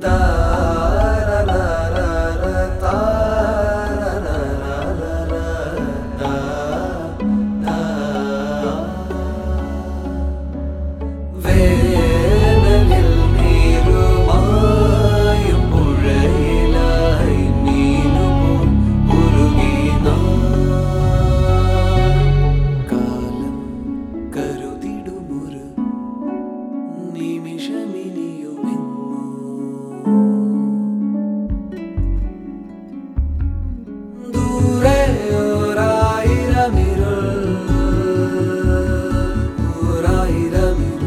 the Bayramı